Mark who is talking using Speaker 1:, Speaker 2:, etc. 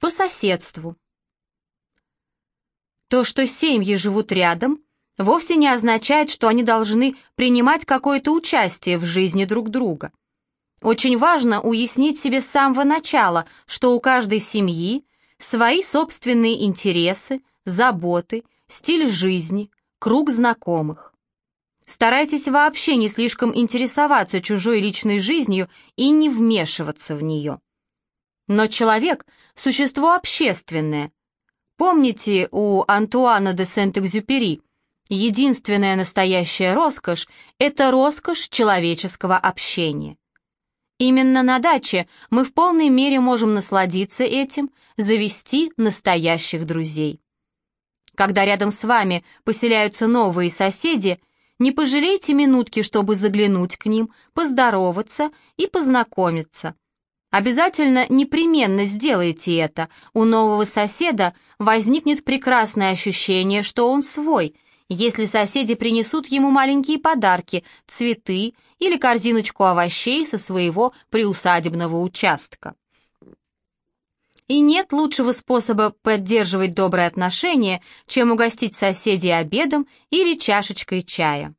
Speaker 1: По соседству. То, что семьи живут рядом, вовсе не означает, что они должны принимать какое-то участие в жизни друг друга. Очень важно уяснить себе с самого начала, что у каждой семьи свои собственные интересы, заботы, стиль жизни, круг знакомых. Старайтесь вообще не слишком интересоваться чужой личной жизнью и не вмешиваться в нее. Но человек – существо общественное. Помните у Антуана де Сент-Экзюпери единственная настоящая роскошь – это роскошь человеческого общения. Именно на даче мы в полной мере можем насладиться этим, завести настоящих друзей. Когда рядом с вами поселяются новые соседи, не пожалейте минутки, чтобы заглянуть к ним, поздороваться и познакомиться. Обязательно непременно сделайте это. У нового соседа возникнет прекрасное ощущение, что он свой – если соседи принесут ему маленькие подарки, цветы или корзиночку овощей со своего приусадебного участка. И нет лучшего способа поддерживать добрые отношения, чем угостить соседей обедом или чашечкой чая.